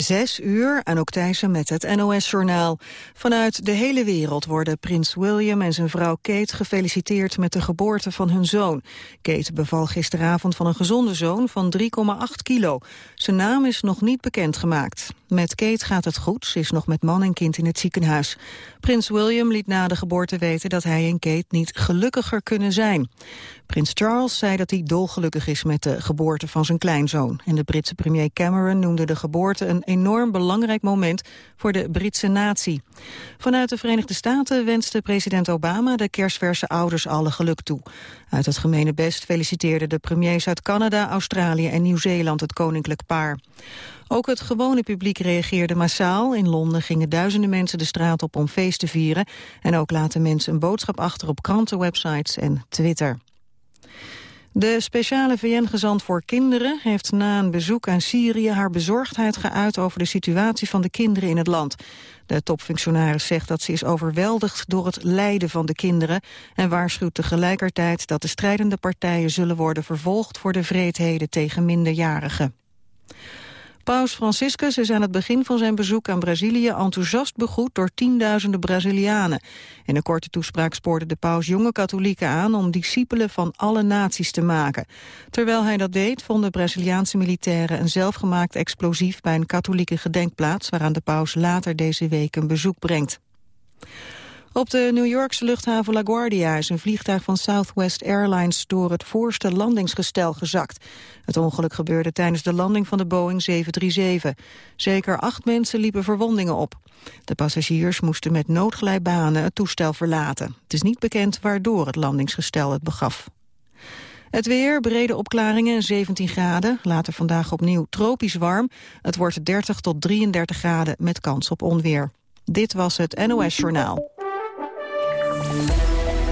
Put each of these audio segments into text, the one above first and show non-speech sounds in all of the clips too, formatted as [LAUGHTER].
Zes uur, ook Thijssen met het NOS-journaal. Vanuit de hele wereld worden prins William en zijn vrouw Kate gefeliciteerd met de geboorte van hun zoon. Kate beval gisteravond van een gezonde zoon van 3,8 kilo. Zijn naam is nog niet bekendgemaakt. Met Kate gaat het goed, ze is nog met man en kind in het ziekenhuis. Prins William liet na de geboorte weten dat hij en Kate niet gelukkiger kunnen zijn. Prins Charles zei dat hij dolgelukkig is met de geboorte van zijn kleinzoon. En de Britse premier Cameron noemde de geboorte een enorm belangrijk moment voor de Britse natie. Vanuit de Verenigde Staten wenste president Obama de kerstverse ouders alle geluk toe. Uit het gemene best feliciteerden de premiers uit Canada, Australië en Nieuw-Zeeland het koninklijk paar. Ook het gewone publiek reageerde massaal. In Londen gingen duizenden mensen de straat op om feest te vieren. En ook laten mensen een boodschap achter op krantenwebsites en Twitter. De speciale VN-gezant voor kinderen heeft na een bezoek aan Syrië haar bezorgdheid geuit over de situatie van de kinderen in het land. De topfunctionaris zegt dat ze is overweldigd door het lijden van de kinderen en waarschuwt tegelijkertijd dat de strijdende partijen zullen worden vervolgd voor de vreedheden tegen minderjarigen. Paus Franciscus is aan het begin van zijn bezoek aan Brazilië enthousiast begroet door tienduizenden Brazilianen. In een korte toespraak spoorde de paus jonge katholieken aan om discipelen van alle naties te maken. Terwijl hij dat deed vonden Braziliaanse militairen een zelfgemaakt explosief bij een katholieke gedenkplaats waaraan de paus later deze week een bezoek brengt. Op de New Yorkse luchthaven LaGuardia is een vliegtuig van Southwest Airlines door het voorste landingsgestel gezakt. Het ongeluk gebeurde tijdens de landing van de Boeing 737. Zeker acht mensen liepen verwondingen op. De passagiers moesten met noodglijbanen het toestel verlaten. Het is niet bekend waardoor het landingsgestel het begaf. Het weer, brede opklaringen, 17 graden. Later vandaag opnieuw tropisch warm. Het wordt 30 tot 33 graden met kans op onweer. Dit was het NOS Journaal.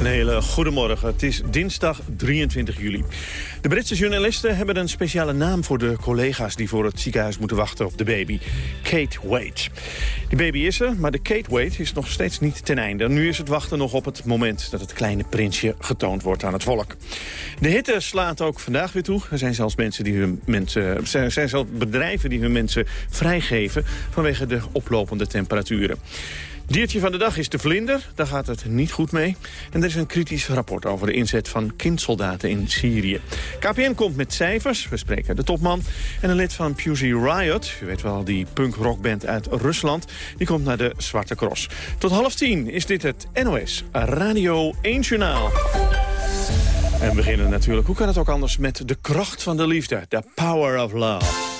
Een hele goede morgen. Het is dinsdag 23 juli. De Britse journalisten hebben een speciale naam voor de collega's... die voor het ziekenhuis moeten wachten op de baby. Kate Wade. Die baby is er, maar de Kate Wade is nog steeds niet ten einde. Nu is het wachten nog op het moment dat het kleine prinsje getoond wordt aan het volk. De hitte slaat ook vandaag weer toe. Er zijn zelfs, mensen die hun mensen, er zijn zelfs bedrijven die hun mensen vrijgeven... vanwege de oplopende temperaturen. Diertje van de dag is de vlinder. Daar gaat het niet goed mee. En er is een kritisch rapport over de inzet van kindsoldaten in Syrië. KPN komt met cijfers. We spreken de topman. En een lid van Pussy Riot, u weet wel, die punk-rockband uit Rusland... die komt naar de Zwarte Cross. Tot half tien is dit het NOS Radio 1 Journaal. En we beginnen natuurlijk, hoe kan het ook anders, met de kracht van de liefde. The power of love.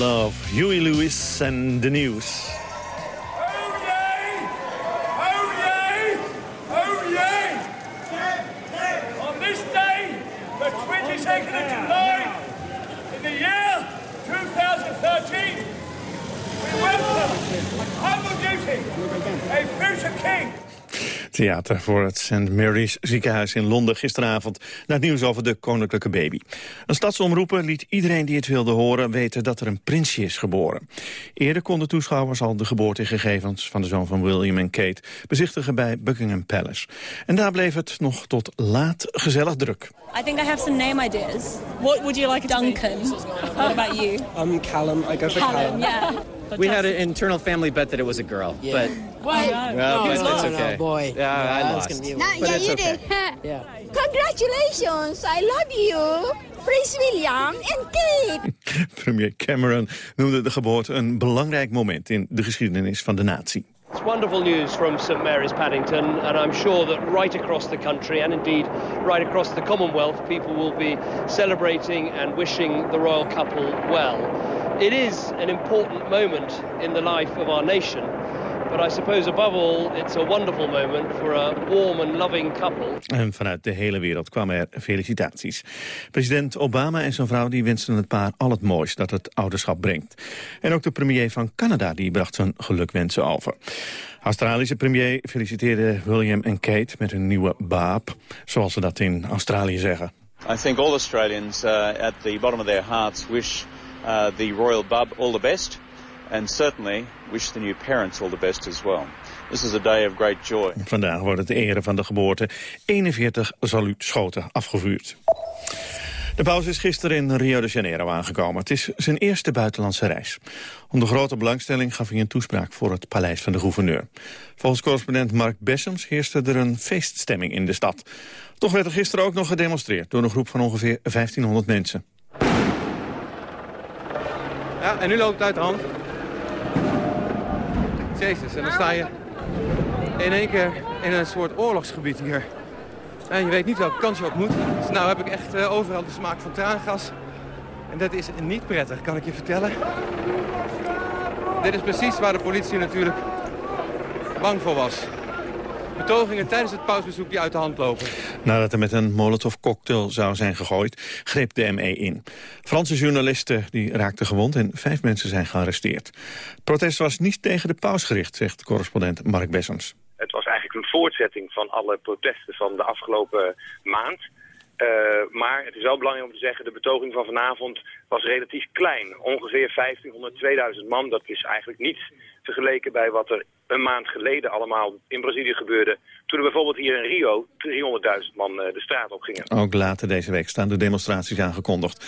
Love. Huey Lewis and the News. Voor het St. Mary's ziekenhuis in Londen gisteravond... naar het nieuws over de koninklijke baby. Een stadsomroeper liet iedereen die het wilde horen weten dat er een prinsje is geboren. Eerder konden toeschouwers al de geboortegegevens van de zoon van William en Kate... bezichtigen bij Buckingham Palace. En daar bleef het nog tot laat gezellig druk. I think I have some name ideas. What would you like Duncan. What about you? I'm Callum. I go for Callum. Callum, yeah. We had an internal family bet that it was a girl, Yeah. but well, but no, it's no, okay. no, boy. Yeah, I it's lost. gonna be No, But yeah, it's you okay. did. [LAUGHS] yeah. Congratulations, I love you, Prince William and Kate. [LAUGHS] Premier Cameron noemde de geboorte een belangrijk moment... in de geschiedenis van de natie. It's wonderful news from St Mary's Paddington, and I'm sure that right across the country and indeed right across the Commonwealth, people will be celebrating and wishing the royal couple well. It is an important moment in the life of our nation, but I suppose above all, it's a wonderful moment for a warm and loving couple. En vanuit de hele wereld kwamen er felicitaties. President Obama en zijn vrouw die wensten het paar al het moois dat het ouderschap brengt. En ook de premier van Canada die bracht zijn gelukwensen over. Australische premier feliciteerde William en Kate met hun nieuwe baap, zoals ze dat in Australië zeggen. I think all Australians uh, at the bottom of their hearts wish uh, the royal bub all the best and certainly wish the new parents all the best as well. This is a day of great joy. Vandaag worden ter ere van de geboorte 41 saluutschoten afgevuurd. De paus is gisteren in Rio de Janeiro aangekomen. Het is zijn eerste buitenlandse reis. Onder grote belangstelling gaf hij een toespraak voor het paleis van de gouverneur. Volgens correspondent Mark Bessems heerste er een feeststemming in de stad. Toch werd er gisteren ook nog gedemonstreerd door een groep van ongeveer 1500 mensen. Ja, en nu loopt het uit de hand. En dan sta je in één keer in een soort oorlogsgebied hier. En je weet niet welke kant je op moet. Dus nou heb ik echt eh, overal de smaak van traangas. En dat is niet prettig, kan ik je vertellen. Dit is precies waar de politie natuurlijk bang voor was. Betogingen tijdens het pausbezoek die uit de hand lopen. Nadat er met een Molotov-cocktail zou zijn gegooid, greep de ME in. Franse journalisten die raakten gewond en vijf mensen zijn gearresteerd. Protest was niet tegen de paus gericht, zegt correspondent Mark Bessens. Het was eigenlijk een voortzetting van alle protesten van de afgelopen maand. Uh, maar het is wel belangrijk om te zeggen, de betoging van vanavond was relatief klein. Ongeveer 1500, 2000 man. Dat is eigenlijk niets vergeleken bij wat er een maand geleden allemaal in Brazilië gebeurde. Toen er bijvoorbeeld hier in Rio 300.000 man uh, de straat op gingen. Ook later deze week staan de demonstraties aangekondigd.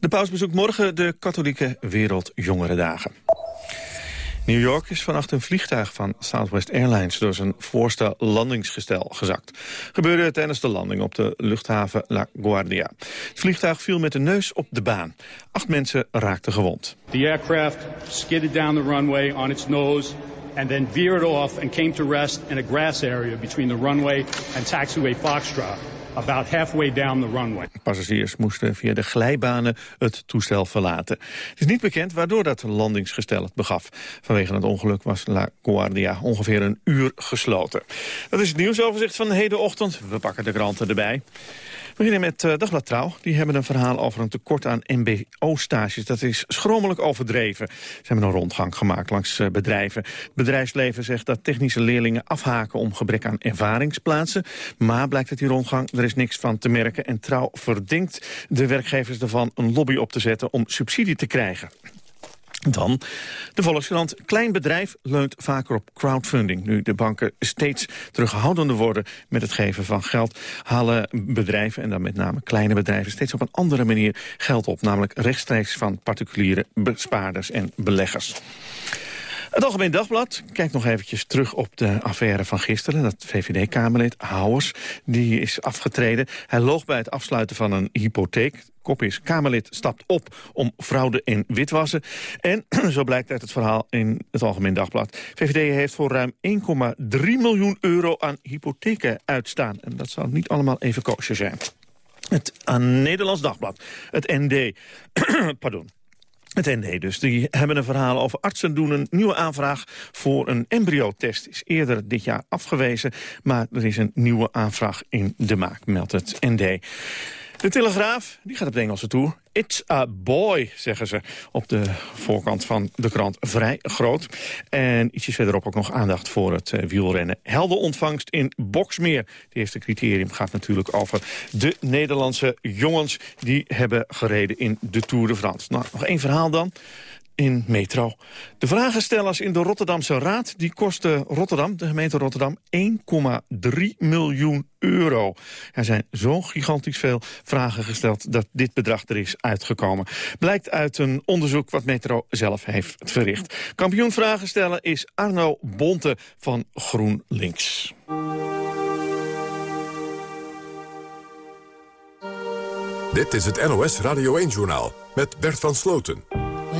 De paus bezoekt morgen de katholieke Wereldjongerendagen. New York is vannacht een vliegtuig van Southwest Airlines door zijn voorste landingsgestel gezakt. Gebeurde tijdens de landing op de luchthaven La Guardia. Het vliegtuig viel met de neus op de baan. Acht mensen raakten gewond. The aircraft skidded down the runway on its nose and then veered off and came to rest in a grass area between the runway and taxiway Foxtrot about halfway down the runway. Passagiers moesten via de glijbanen het toestel verlaten. Het is niet bekend waardoor dat landingsgestel het begaf. Vanwege het ongeluk was La Guardia ongeveer een uur gesloten. Dat is het nieuwsoverzicht van de hedenochtend. We pakken de kranten erbij. Beginnen met uh, Dagblad Trouw. Die hebben een verhaal over een tekort aan mbo-stages. Dat is schromelijk overdreven. Ze hebben een rondgang gemaakt langs uh, bedrijven. Het bedrijfsleven zegt dat technische leerlingen afhaken om gebrek aan ervaringsplaatsen. Maar blijkt uit die rondgang, er is niks van te merken. En Trouw verdinkt de werkgevers ervan een lobby op te zetten om subsidie te krijgen. Dan de Volkskrant. Klein bedrijf leunt vaker op crowdfunding. Nu de banken steeds terughoudender worden met het geven van geld... halen bedrijven, en dan met name kleine bedrijven... steeds op een andere manier geld op. Namelijk rechtstreeks van particuliere bespaarders en beleggers. Het Algemeen Dagblad kijkt nog eventjes terug op de affaire van gisteren. Dat VVD-Kamerlid Houwers, die is afgetreden. Hij loog bij het afsluiten van een hypotheek. Kop is, Kamerlid stapt op om fraude en witwassen. En, [CLEARS THROAT] zo blijkt uit het verhaal in het Algemeen Dagblad... VVD heeft voor ruim 1,3 miljoen euro aan hypotheken uitstaan. En dat zal niet allemaal even koosje zijn. Het aan Nederlands Dagblad, het ND, [CLEARS THROAT] pardon. Het ND dus. Die hebben een verhaal over artsen doen een nieuwe aanvraag voor een embryotest. Is eerder dit jaar afgewezen, maar er is een nieuwe aanvraag in de maak, meldt het ND. De Telegraaf die gaat op de Engelse tour. It's a boy, zeggen ze op de voorkant van de krant. Vrij groot. En ietsjes verderop ook nog aandacht voor het wielrennen. Helder ontvangst in Boksmeer. Het eerste criterium gaat natuurlijk over de Nederlandse jongens... die hebben gereden in de Tour de France. Nou, nog één verhaal dan in Metro. De vragenstellers in de Rotterdamse Raad die kosten Rotterdam, de gemeente Rotterdam 1,3 miljoen euro. Er zijn zo gigantisch veel vragen gesteld dat dit bedrag er is uitgekomen. Blijkt uit een onderzoek wat Metro zelf heeft verricht. Kampioen vragen stellen is Arno Bonte van GroenLinks. Dit is het NOS Radio 1-journaal met Bert van Sloten.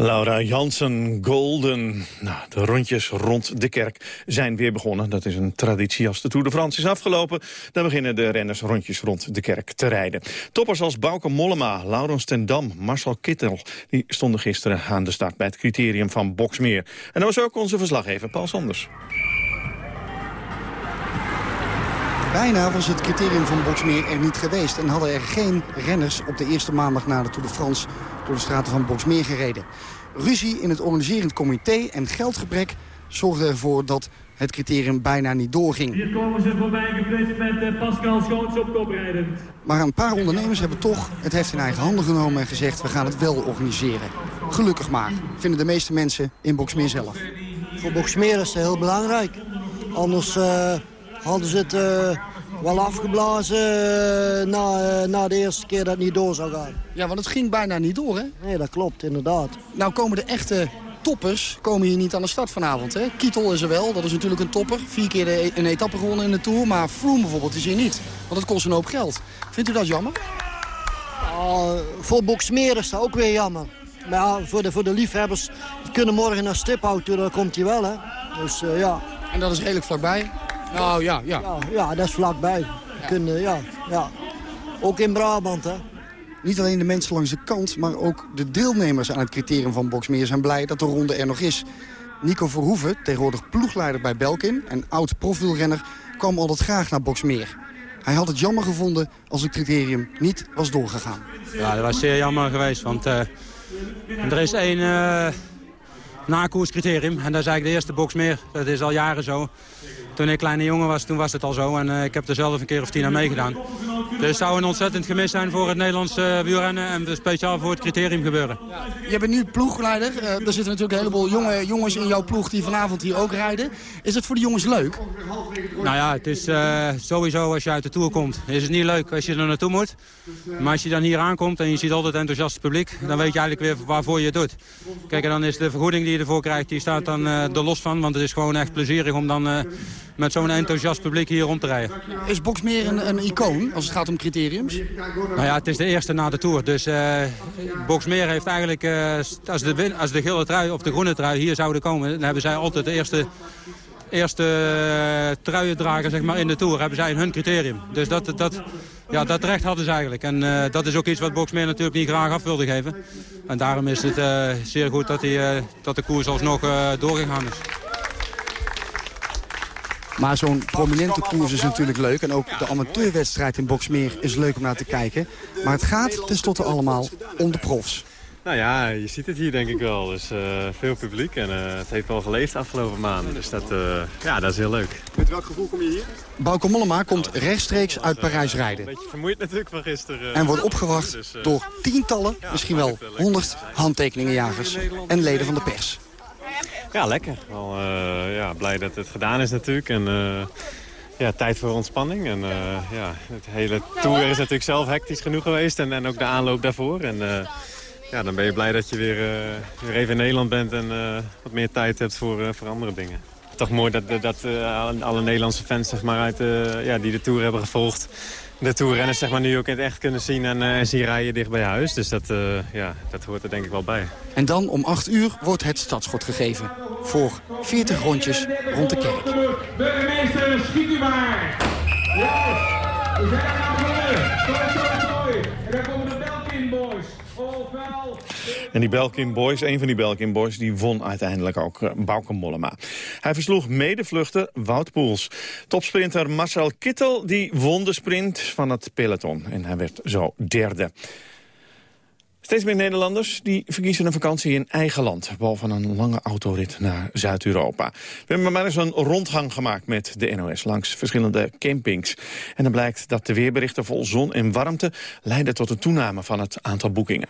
Laura Jansen, Golden. Nou, de rondjes rond de kerk zijn weer begonnen. Dat is een traditie als de Tour de France is afgelopen. Dan beginnen de renners rondjes rond de kerk te rijden. Toppers als Bauke Mollema, Laurens ten Dam, Marcel Kittel... die stonden gisteren aan de start bij het criterium van Boksmeer. En dat was ook onze verslaggever Paul Sanders. Bijna was het criterium van Boksmeer er niet geweest... en hadden er geen renners op de eerste maandag na de Tour de France... door de straten van Boksmeer gereden. Ruzie in het organiserend comité en geldgebrek zorgden ervoor dat het criterium bijna niet doorging. Hier komen ze voorbij geflitst met eh, Pascal Schoons op kop rijdend. Maar een paar ondernemers hebben toch het heft in eigen handen genomen en gezegd... we gaan het wel organiseren. Gelukkig maar, vinden de meeste mensen in Boksmeer zelf. Voor Boksmeer is het heel belangrijk. Anders eh, hadden ze het eh, wel afgeblazen eh, na, eh, na de eerste keer dat het niet door zou gaan. Ja, want het ging bijna niet door, hè? Nee, dat klopt, inderdaad. Nou komen de echte toppers komen hier niet aan de start vanavond, hè? Kietel is er wel, dat is natuurlijk een topper. Vier keer de, een etappe gewonnen in de Tour. Maar Froome bijvoorbeeld is hier niet. Want dat kost een hoop geld. Vindt u dat jammer? Ja, voor Boksmeer is dat ook weer jammer. Maar ja, voor de, voor de liefhebbers, die kunnen morgen naar Stiphout toe, daar komt hij wel, hè. Dus eh, ja. En dat is redelijk vlakbij? Nou, ja, ja. Ja, ja dat is vlakbij. Kunnen, ja, ja. Ook in Brabant, hè. Niet alleen de mensen langs de kant, maar ook de deelnemers aan het criterium van Boksmeer zijn blij dat de ronde er nog is. Nico Verhoeven, tegenwoordig ploegleider bij Belkin en oud profwielrenner, kwam altijd graag naar Boksmeer. Hij had het jammer gevonden als het criterium niet was doorgegaan. Ja, dat was zeer jammer geweest, want eh, er is één eh nakoerscriterium. En dat is eigenlijk de eerste box meer. Dat is al jaren zo. Toen ik kleine jongen was, toen was het al zo. En eh, ik heb er zelf een keer of tien aan meegedaan. Dus het zou een ontzettend gemis zijn voor het Nederlandse uh, wielrennen. En speciaal voor het criterium gebeuren. Je bent nu ploegleider. Eh, er zitten natuurlijk een heleboel jonge jongens in jouw ploeg die vanavond hier ook rijden. Is het voor de jongens leuk? Nou ja, het is eh, sowieso als je uit de Tour komt. Is het niet leuk als je er naartoe moet. Maar als je dan hier aankomt en je ziet altijd enthousiast publiek. Dan weet je eigenlijk weer waarvoor je het doet. Kijk, en dan is de vergoeding die je ervoor krijgt, die staat dan eh, er los van. Want het is gewoon echt plezierig om dan eh, met zo'n enthousiast publiek hier rond te rijden. Is Boksmeer een, een icoon als het gaat om criteriums? Nou ja, het is de eerste na de Tour. Dus eh Boksmeer heeft eigenlijk, eh, als, de, win- als de gele trui of de groene trui hier zouden komen... dan hebben zij altijd de eerste, eerste eh, truiendrager zeg maar, in de Tour. Hebben zij hun criterium. Dus dat, dat, ja, dat recht hadden ze eigenlijk. En dat is ook iets wat Boksmeer natuurlijk niet graag af wilde geven. En daarom is het zeer goed dat, die, dat de koers alsnog doorgegaan is. Maar zo'n prominente koers is natuurlijk leuk. En ook de amateurwedstrijd in Boksmeer is leuk om naar te kijken. Maar het gaat tenslotte allemaal om de profs. Nou ja, je ziet het hier denk ik wel. Dus eh, veel publiek en eh, het heeft wel geleefd de afgelopen maanden. Dus dat, eh, ja, dat is heel leuk. Met welk gevoel kom je hier? Bauke Mollema komt rechtstreeks uit Parijs rijden. Een beetje vermoeid natuurlijk van gisteren. En wordt opgewacht Dus, door tientallen, misschien wel honderd handtekeningenjagers en leden van de pers. Ja, lekker. Wel eh, ja, blij dat het gedaan is natuurlijk. En eh, ja, tijd voor ontspanning. En eh, ja, het hele tour is natuurlijk zelf hectisch genoeg geweest. En, en ook de aanloop daarvoor. En ja, dan ben je blij dat je weer, weer even in Nederland bent en wat meer tijd hebt voor, voor andere dingen. Toch mooi dat, dat alle- Nederlandse fans zeg maar, uit, ja, die de Tour hebben gevolgd... de Tourrenners zeg maar, nu ook in het echt kunnen zien en, eh, en zien rijden dicht bij huis. Dus dat, eh, ja, dat hoort er denk ik wel bij. En dan om 8 uur wordt het startschot gegeven. Voor 40 rondjes rond de kerk. Burgemeester, schiet u maar! Ja, we zijn aan En die Belkin Boys, een van die Belkin Boys, die won uiteindelijk ook Mollema. Hij versloeg medevluchter Wout Poels. Topsprinter Marcel Kittel, die won de sprint van het peloton. En hij werd zo derde. Steeds meer Nederlanders die verkiezen een vakantie in eigen land. Behalve een lange autorit naar Zuid-Europa. We hebben maar eens een rondgang gemaakt met de NOS langs verschillende campings. En dan blijkt dat de weerberichten vol zon en warmte leiden tot een toename van het aantal boekingen.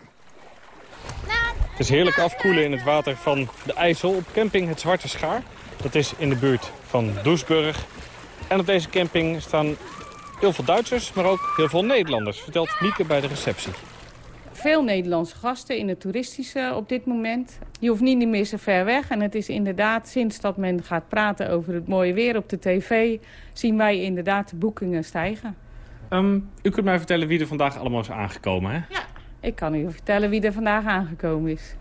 Het is heerlijk afkoelen in het water van de IJssel op camping Het Zwarte Schaar. Dat is in de buurt van Doesburg. En op deze camping staan heel veel Duitsers, maar ook heel veel Nederlanders, vertelt Mieke bij de receptie. Veel Nederlandse gasten in het toeristische op dit moment. Je hoeft niet meer zo ver weg. En het is inderdaad, sinds dat men gaat praten over het mooie weer op de tv... zien wij inderdaad de boekingen stijgen. Ehm, u kunt mij vertellen wie er vandaag allemaal is aangekomen, hè? Ik kan u vertellen wie er vandaag aangekomen is.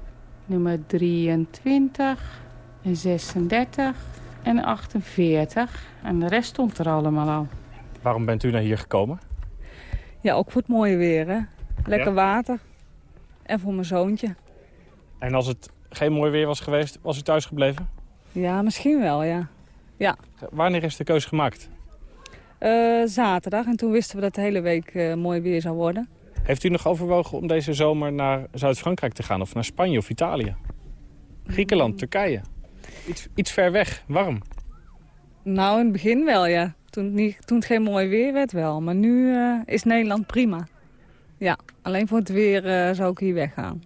Nummer 23 en 36 en 48. En de rest stond er allemaal al. Waarom bent u naar hier gekomen? Ja, ook voor het mooie weer, hè. Lekker Ja? water. En voor mijn zoontje. En als het geen mooi weer was geweest, was u thuis gebleven? Ja, misschien wel, ja. Ja, Wanneer is de keuze gemaakt? Eh, zaterdag. En toen wisten we dat de hele week eh, mooi weer zou worden. Heeft u nog overwogen om deze zomer naar Zuid-Frankrijk te gaan? Of naar Spanje of Italië? Griekenland, Turkije? Iets, iets ver weg, warm. Nou, in het begin wel, ja. Toen, het niet, toen het geen mooi weer werd wel. Maar nu eh, is Nederland prima. Ja, alleen voor het weer eh, zou ik hier weggaan.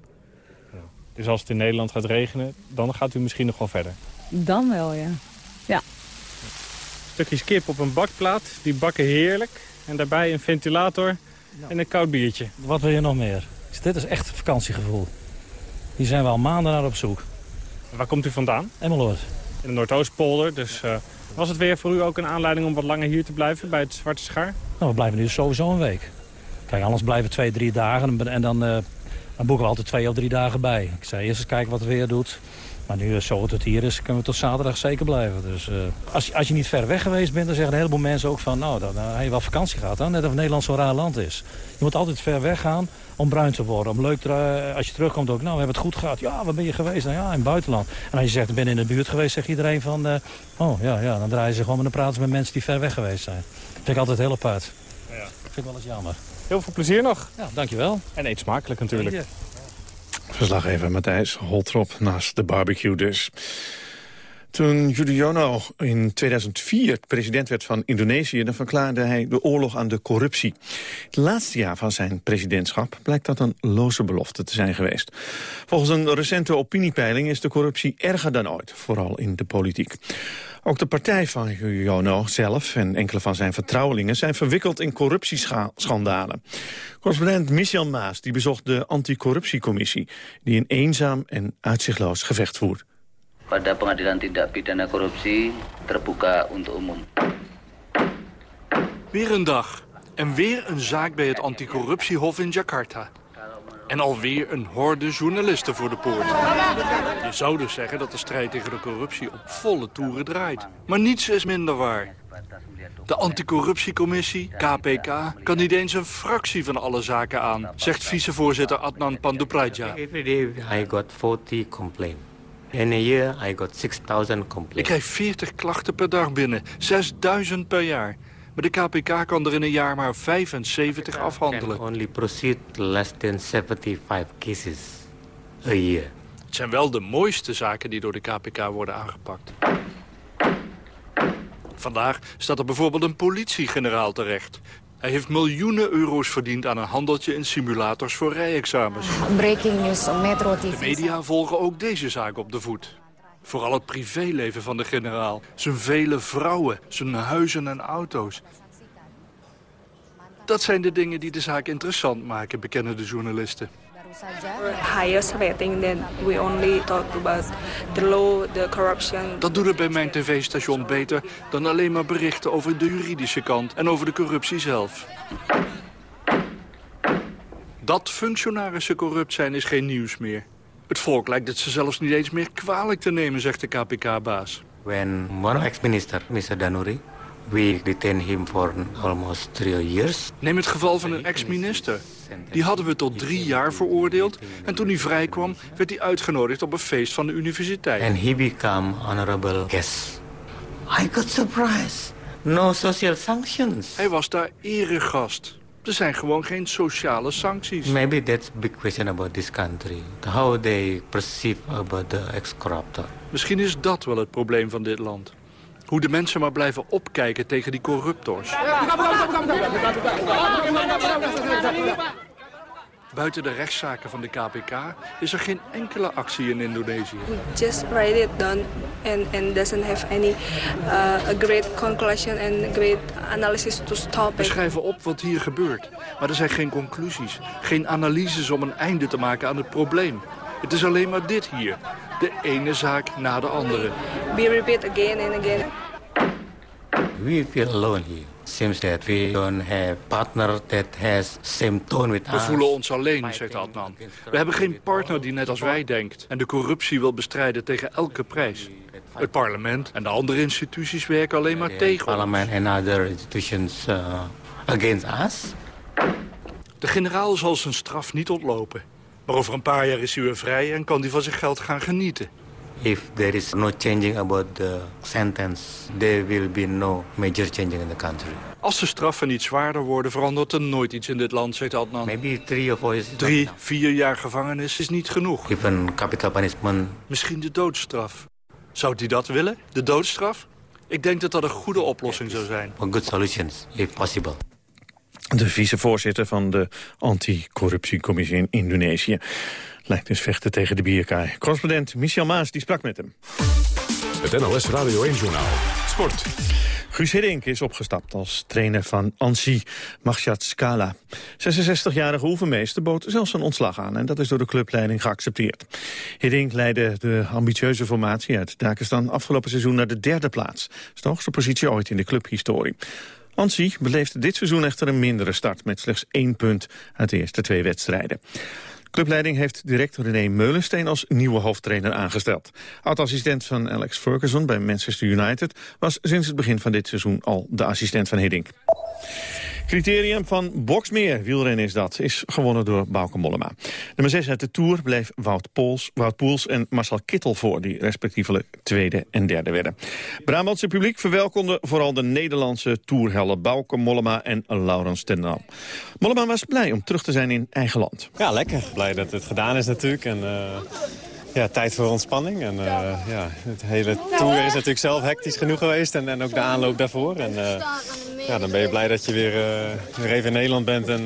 Dus als het in Nederland gaat regenen, dan gaat u misschien nog wel verder. Dan wel, ja. Ja. Stukjes kip op een bakplaat, die bakken heerlijk. En daarbij een ventilator en een koud biertje. Wat wil je nog meer? Dus dit is echt vakantiegevoel. Hier zijn we al maanden naar op zoek. Waar komt u vandaan? Emmeloord. In de Noordoostpolder, dus eh, was het weer voor u ook een aanleiding om wat langer hier te blijven bij het Zwarte Schaar? Nou, we blijven nu sowieso een week. Kijk, anders blijven we twee, drie dagen en, dan, eh, dan boeken we altijd twee of drie dagen bij. Ik zei eerst eens kijken wat het weer doet. Maar nu, eh, zo het hier is, kunnen we tot zaterdag zeker blijven. Dus eh, als, je- als je niet ver weg geweest bent, dan zeggen een heleboel mensen ook van... nou, dan, dan heb je wel vakantie gehad, hè? net of Nederland zo'n raar land is. Je moet altijd ver weg gaan om bruin te worden. Om leuk, te- eh, als je terugkomt ook, nou, we hebben het goed gehad. Ja, waar ben je geweest? Nou ja, in het buitenland. En als je zegt, ik ben in de buurt geweest, zegt iedereen van... oh, ja, ja, dan draaien ze gewoon en dan praten ze met mensen die ver weg geweest zijn. vind ik altijd heel apart. Ja. vind ik wel eens jammer. Heel veel plezier nog. Ja, dankjewel. En eet smakelijk natuurlijk. Verslaggever Matthijs Holtrop naast de barbecue dus. Toen Yudhoyono in 2004 president werd van Indonesië... dan verklaarde hij de oorlog aan de corruptie. Het laatste jaar van zijn presidentschap blijkt dat een loze belofte te zijn geweest. Volgens een recente opiniepeiling is de corruptie erger dan ooit, vooral in de politiek. Ook de partij van Yudhoyono zelf en enkele van zijn vertrouwelingen... zijn verwikkeld in corruptieschandalen. Correspondent Michel Maas die bezocht de anticorruptiecommissie... die een eenzaam en uitzichtloos gevecht voert. Pada pengadilan tindak pidana korupsi terbuka untuk umum. Weer een dag. En weer een zaak bij het anticorruptiehof in Jakarta. En alweer een horde journalisten voor de poort. Je zou dus zeggen dat de strijd tegen de corruptie op volle toeren draait. Maar niets is minder waar. De anticorruptiecommissie, KPK, kan niet eens een fractie van alle zaken aan, zegt vicevoorzitter Adnan Pandupraja. Every day I got 40 complaints. In a year I got 6,000 Ik complaints. krijg 40 klachten per dag binnen, 6000 per jaar. Maar de KPK kan er in een jaar maar 75 afhandelen. Only proceed less than 75 cases a year. Het zijn wel de mooiste zaken die door de KPK worden aangepakt. Vandaag staat er bijvoorbeeld een politiegeneraal terecht. Hij heeft miljoenen euro's verdiend aan een handeltje in simulators voor rijexamens. Breaking news Metro De media volgen ook deze zaak op de voet. Vooral het privéleven van de generaal. Zijn vele vrouwen, zijn huizen en auto's. Dat zijn de dingen die de zaak interessant maken, bekennen de journalisten. Highest rating than we only talk about the law, the corruption. Dat doet het bij mijn tv-station beter dan alleen maar berichten over de juridische kant en over de corruptie zelf. Dat functionarissen corrupt zijn is geen nieuws meer. Het volk lijkt het ze zelfs niet eens meer kwalijk te nemen, zegt de KPK-baas. When one ex-minister, Mr. Danuri, we detained him for almost three years. Neem het geval van een ex-minister. Die hadden we tot drie jaar veroordeeld. En toen hij vrijkwam, werd hij uitgenodigd op een feest van de universiteit. And he became honorable guest. I got surprised. No social sanctions. Hij was daar eregast. Er zijn gewoon geen sociale sancties. Maybe that's a big question about this country. How they perceive about the ex-corruptor. Misschien is dat wel het probleem van dit land. Hoe de mensen maar blijven opkijken tegen die corruptors. Buiten de rechtszaken van de KPK is er geen enkele actie in Indonesië. Just write it down and, and doesn't have any uh, a great conclusion and great analysis to stop We schrijven op wat hier gebeurt. Maar er zijn geen conclusies, geen analyses om een einde te maken aan het probleem. Het is alleen maar dit hier. De ene zaak na de andere. Be repeat again and again. We feel alone here. Seems that we don't have partner that has same tone with We us. voelen ons alleen, zegt Adnan. We hebben geen partner die net als wij denkt... en de corruptie wil bestrijden tegen elke prijs. Het parlement en de andere instituties werken alleen maar tegen ons. Parliament and other institutions uh, against us. De generaal zal zijn straf niet ontlopen. Maar over een paar jaar is hij weer vrij en kan hij van zijn geld gaan genieten. If there is no changing about the sentence, there will be no major changing in the country. Als de straffen niet zwaarder worden, verandert er nooit iets in dit land, zegt Adnan. Maybe three or four years. Drie, vier jaar gevangenis is niet genoeg. Even capital punishment. Misschien de doodstraf. Zou hij dat willen? De doodstraf? Ik denk dat dat een goede oplossing zou zijn. For good solutions, if possible. De vicevoorzitter van de anticorruptiecommissie in Indonesië. Lijkt dus vechten tegen de bierkaai. Correspondent Michel Maas die sprak met hem. Het NOS Radio 1-journaal. Sport. Guus Hiddink is opgestapt als trainer van Ansi Scala. 66-jarige oefenmeester bood zelfs een ontslag aan... en dat is door de clubleiding geaccepteerd. Hiddink leidde de ambitieuze formatie uit Dakistan... afgelopen seizoen naar de derde plaats. Dat is de hoogste positie ooit in de clubhistorie. Ansi beleefde dit seizoen echter een mindere start... met slechts één punt uit de eerste twee wedstrijden. Clubleiding heeft direct René Meulensteen als nieuwe hoofdtrainer aangesteld. Oud-assistent van Alex Ferguson bij Manchester United... was sinds het begin van dit seizoen al de assistent van Hiddink. Criterium van Boksmeer, wielrennen is dat, is gewonnen door Bauke Mollema. Nummer 6 uit de Tour bleef Wout, Poels, Wout Poels en Marcel Kittel voor... die respectievelijk tweede en derde werden. Brabantse publiek verwelkomde vooral de Nederlandse tourhellen... Bauke Mollema en Laurens ten Dam. Mollema was blij om terug te zijn in eigen land. Ja, lekker. Blij dat het gedaan is natuurlijk. En, eh, ja, tijd voor ontspanning. En uh, ja, het hele tour is natuurlijk zelf hectisch genoeg geweest. En, en ook de aanloop daarvoor. En uh, ja, dan ben je blij dat je weer, uh, weer even in Nederland bent... en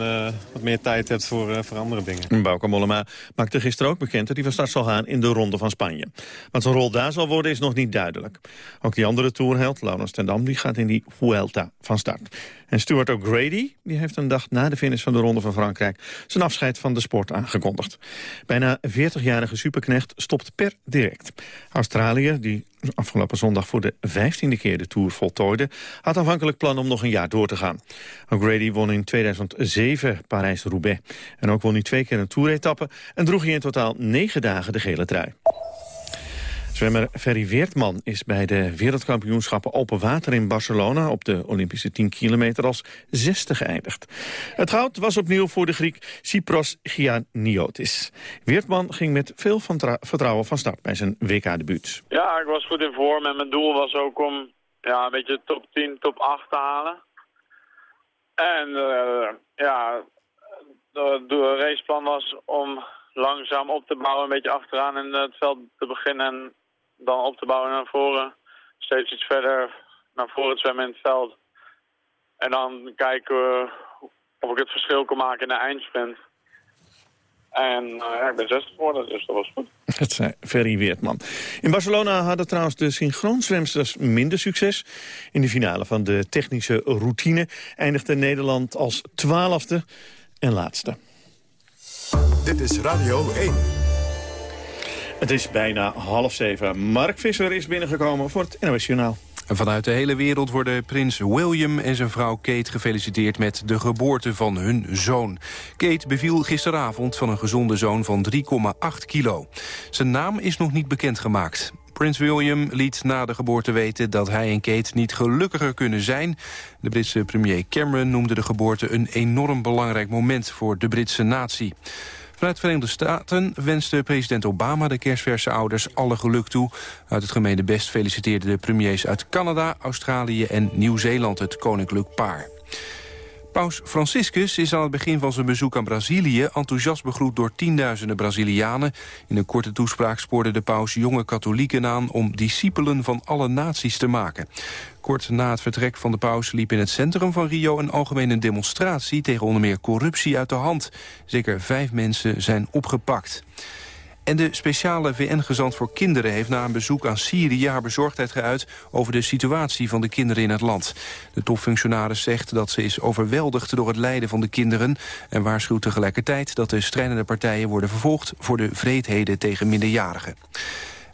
wat meer tijd hebt voor, voor andere dingen. Bauke Mollema maakte gisteren ook bekend dat hij van start zal gaan in de Ronde van Spanje. Wat zijn rol daar zal worden is nog niet duidelijk. Ook die andere tourheld, Laurens ten Dam, die gaat in die Vuelta van start. En Stuart O'Grady die heeft een dag na de finish van de Ronde van Frankrijk... zijn afscheid van de sport aangekondigd. Bijna 40-jarige superknecht stopt per direct. Australië, die afgelopen zondag voor de 15e keer de Tour voltooide... had aanvankelijk plan om nog een jaar door te gaan. O'Grady won in 2007 Parijs-Roubaix. En ook won hij twee keer een Tour-etappe... en droeg hij in totaal negen dagen de gele trui. Zwemmer Ferry Weertman is bij de wereldkampioenschappen open water in Barcelona op de Olympische 10 kilometer als zesde geëindigd. Het goud was opnieuw voor de Griek Cypros Gianniotis. Weertman ging met veel vertrouwen van start bij zijn WK-debuut. Ja, ik was goed in vorm en mijn doel was ook om ja, een beetje top 10, top 8 te halen. En uh, ja, de raceplan was om langzaam op te bouwen, een beetje achteraan in het veld te beginnen en dan op te bouwen naar voren. Steeds iets verder naar voren zwemmen in het veld. En dan kijken we of ik het verschil kan maken in de eindsprint. En uh, ja, ik ben zesde geworden, dus dat was goed. [LAUGHS] Het zei Ferry Weertman. In Barcelona hadden trouwens de synchroonzwemsters minder succes. In de finale van de technische routine eindigde Nederland als twaalfde en laatste. Dit is Radio 1. Het is bijna half zeven. Mark Visser is binnengekomen voor het NOS Journaal. Vanuit de hele wereld worden prins William en zijn vrouw Kate gefeliciteerd met de geboorte van hun zoon. Kate beviel gisteravond van een gezonde zoon van 3,8 kilo. Zijn naam is nog niet bekendgemaakt. Prins William liet na de geboorte weten dat hij en Kate niet gelukkiger kunnen zijn. De Britse premier Cameron noemde de geboorte een enorm belangrijk moment voor de Britse natie. Vanuit de Verenigde Staten wenste president Obama de kerstverse ouders alle geluk toe. Uit het gemene best feliciteerde de premiers uit Canada, Australië en Nieuw-Zeeland het koninklijk paar. Paus Franciscus is aan het begin van zijn bezoek aan Brazilië... enthousiast begroet door tienduizenden Brazilianen. In een korte toespraak spoorde de paus jonge katholieken aan... om discipelen van alle naties te maken. Kort na het vertrek van de paus liep in het centrum van Rio... een algemene demonstratie tegen onder meer corruptie uit de hand. Zeker vijf mensen zijn opgepakt. En de speciale VN-gezant voor kinderen heeft na een bezoek aan Syrië... haar bezorgdheid geuit over de situatie van de kinderen in het land. De topfunctionaris zegt dat ze is overweldigd door het lijden van de kinderen... en waarschuwt tegelijkertijd dat de strijdende partijen worden vervolgd... voor de vreedheden tegen minderjarigen.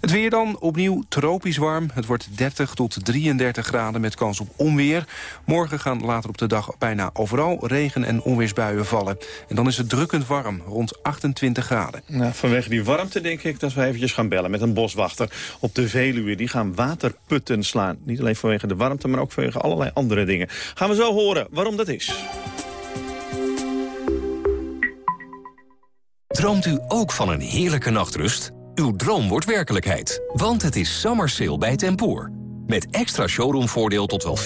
Het weer dan, opnieuw tropisch warm. Het wordt 30 tot 33 graden met kans op onweer. Morgen gaan later op de dag bijna overal regen- en onweersbuien vallen. En dan is het drukkend warm, rond 28 graden. Nou, vanwege die warmte denk ik dat we eventjes gaan bellen met een boswachter op de Veluwe. Die gaan waterputten slaan. Niet alleen vanwege de warmte, maar ook vanwege allerlei andere dingen. Gaan we zo horen waarom dat is. Droomt u ook van een heerlijke nachtrust? Uw droom wordt werkelijkheid, want het is summer sale bij Tempoor. Met extra showroomvoordeel tot wel 40%,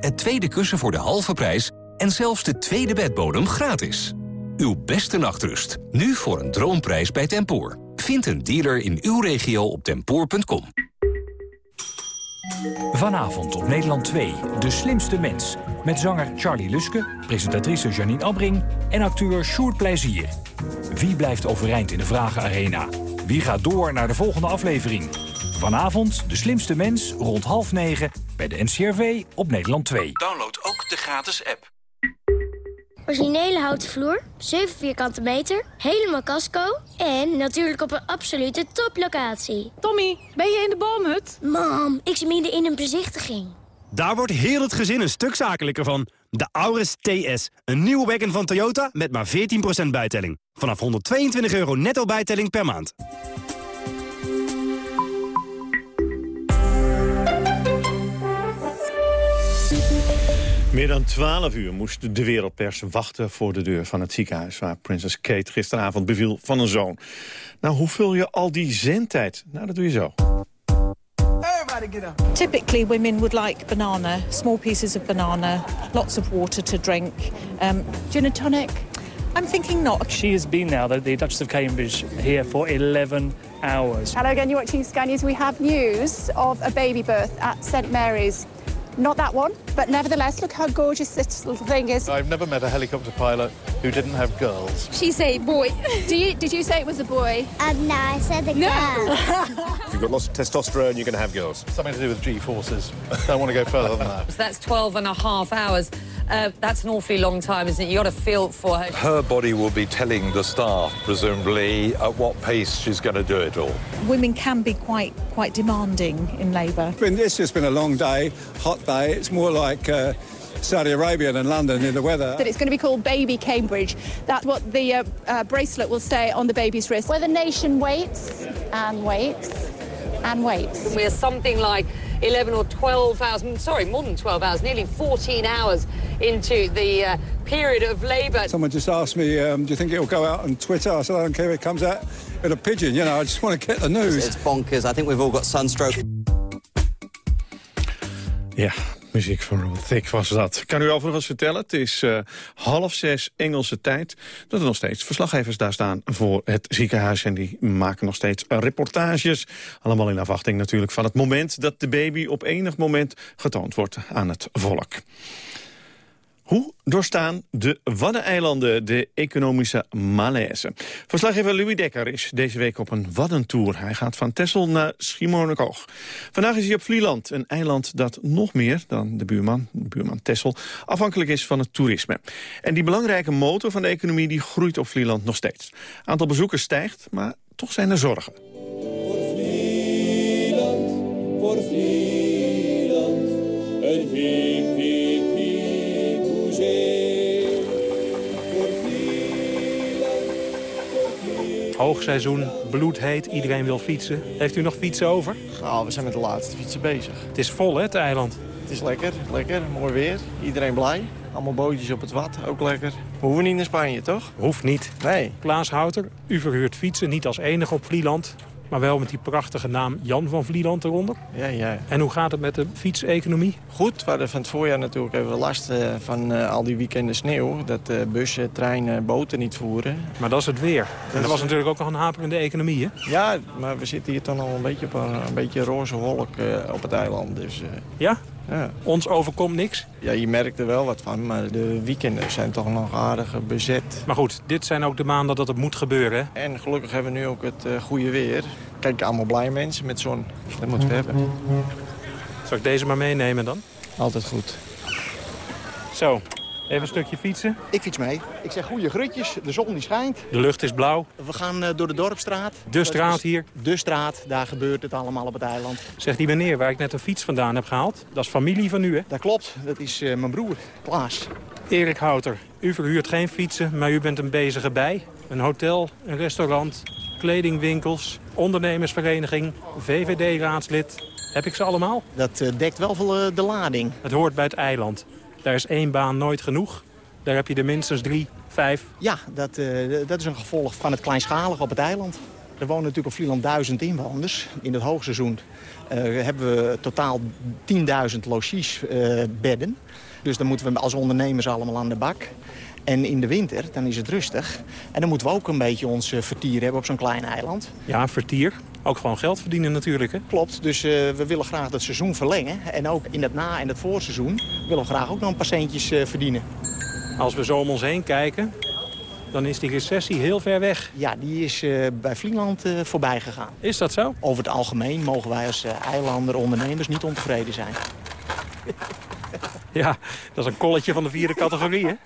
het tweede kussen voor de halve prijs... en zelfs de tweede bedbodem gratis. Uw beste nachtrust, nu voor een droomprijs bij Tempoor. Vind een dealer in uw regio op tempoor.com. Vanavond op Nederland 2, De Slimste Mens. Met zanger Charlie Luske, presentatrice Janine Abbring en acteur Sjoerd Plezier. Wie blijft overeind in de Vragenarena? Wie gaat door naar de volgende aflevering? Vanavond De Slimste Mens rond half negen bij de NCRV op Nederland 2. Download ook de gratis app. Originele houten vloer, 7 vierkante meter, helemaal casco... en natuurlijk op een absolute toplocatie. Tommy, ben je in de boomhut? Mam, ik zit midden in een bezichtiging. Daar wordt heel het gezin een stuk zakelijker van. De Auris TS, een nieuwe wagon van Toyota met maar 14% bijtelling. Vanaf 122 euro netto bijtelling per maand. Meer dan 12 uur moest de wereldpers wachten voor de deur van het ziekenhuis... waar prinses Kate gisteravond beviel van een zoon. Nou, hoe vul je al die zendtijd? Nou, dat doe je zo. Typically, women would like banana, small pieces of banana, lots of water to drink. Um, gin and tonic? I'm thinking not. She has been now, the, the Duchess of Cambridge, here for 11 hours. Hello again, you're watching Sky News. We have news of a baby birth at St Mary's. Not that one, but nevertheless, look how gorgeous this little thing is. I've never met a helicopter pilot who didn't have girls. She said boy. Do you, did you say it was a boy? Um, no, I said a No. [LAUGHS] If you've got lots of testosterone, you're going to have girls. Something to do with G-forces. Don't want to go further than that. [LAUGHS] So that's 12 and a half hours. Uh, that's an awfully long time, isn't it? You've got to feel for her. Her body will be telling the staff, presumably, at what pace she's going to do it all. Women can be quite quite demanding in labour. Been, it's just been a long day, hot day. It's more like uh, Saudi Arabia than London in the weather. That it's going to be called Baby Cambridge. That's what the uh, uh, bracelet will say on the baby's wrist. Where the nation waits and waits and waits. We're something like 11 or 12 hours, sorry, more than 12 hours, nearly 14 hours into the uh, period of labour. Someone just asked me, um, do you think it'll go out on Twitter? I said, I don't care if it comes out in a pigeon. You know, I just want to get the news. It's bonkers. I think we've all got sunstroke. Ja, muziek van Robert Thicke was dat. Ik kan u overigens vertellen, het is eh, half zes Engelse tijd... dat er nog steeds verslaggevers daar staan voor het ziekenhuis... en die maken nog steeds reportages. Allemaal in afwachting natuurlijk van het moment... dat de baby op enig moment getoond wordt aan het volk. Hoe doorstaan de Waddeneilanden de economische malaise? Verslaggever Louis Dekker is deze week op een Waddentour. Hij gaat van Texel naar Schiermonnikoog. Vandaag is hij op Vlieland, een eiland dat nog meer dan de buurman, de buurman Texel, afhankelijk is van het toerisme. En die belangrijke motor van de economie die groeit op Vlieland nog steeds. Aantal bezoekers stijgt, maar toch zijn er zorgen. voor Vlieland, een hip, hip, Hoogseizoen, bloedheet, iedereen wil fietsen. Heeft u nog fietsen over? Nou, we zijn met de laatste fietsen bezig. Het is vol, hè, het eiland? Het is lekker, lekker, mooi weer. Iedereen blij. Allemaal bootjes op het wat, ook lekker. We hoeven niet naar Spanje, toch? Hoeft niet. Nee. Klaas Houter, u verhuurt fietsen niet als enige op Vlieland... maar wel met die prachtige naam Jan van Vlieland eronder. Ja, ja. En hoe gaat het met de fietseconomie? Goed, we hadden van het voorjaar natuurlijk even last eh, van eh, al die weekenden sneeuw. Dat eh, bussen, treinen, boten niet voeren. Maar dat is het weer. En er was natuurlijk ook nog een haperende economie, hè? Ja, maar we zitten hier dan al een beetje op een, een beetje roze wolk op het eiland. Dus, Ja? Ja. Ons overkomt niks? Ja, je merkt er wel wat van, maar de weekenden zijn toch nog aardig bezet. Maar goed, dit zijn ook de maanden dat het moet gebeuren, hè? En gelukkig hebben we nu ook het eh, goede weer. Kijk, allemaal blij mensen met zon. Dat moeten we hebben. Zal ik deze maar meenemen dan? Altijd goed. Zo, even een stukje fietsen. Ik fiets mee. Ik zeg goede grutjes, de zon die schijnt. De lucht is blauw. We gaan eh, door de Dorpstraat. De straat hier. De straat, daar gebeurt het allemaal op het eiland. Zegt die meneer waar ik net een fiets vandaan heb gehaald. Dat is familie van u, hè? Dat klopt, dat is eh, mijn broer, Klaas. Erik Houter, u verhuurt geen fietsen, maar u bent een bezige bij. Een hotel, een restaurant, kledingwinkels, ondernemersvereniging, VVD-raadslid. Heb ik ze allemaal? Dat eh, dekt wel veel de lading. Het hoort bij het eiland. Daar is één baan nooit genoeg. Daar heb je er minstens drie, vijf. Ja, dat, eh, dat is een gevolg van het kleinschalige op het eiland. Er wonen natuurlijk op Vlieland duizend inwoners. In het hoogseizoen eh, hebben we totaal 10.000 logiesbedden. dus dan moeten we als ondernemers allemaal aan de bak. En in de winter, dan is het rustig. En dan moeten we ook een beetje ons eh, vertier hebben op zo'n klein eiland. Ja, vertier. Ook gewoon geld verdienen natuurlijk, hè? Klopt, dus eh, we willen graag het seizoen verlengen. En ook in het na- en het voorseizoen willen we graag ook nog een paar centjes eh, verdienen. Als we zo om ons heen kijken, dan is die recessie heel ver weg. Ja, die is eh, bij Vlieland voorbij gegaan. Is dat zo? Over het algemeen mogen wij als eilander ondernemers niet ontevreden zijn. [LAUGHS] Ja, dat is een kolletje van de vierde categorie, hè? [LAUGHS]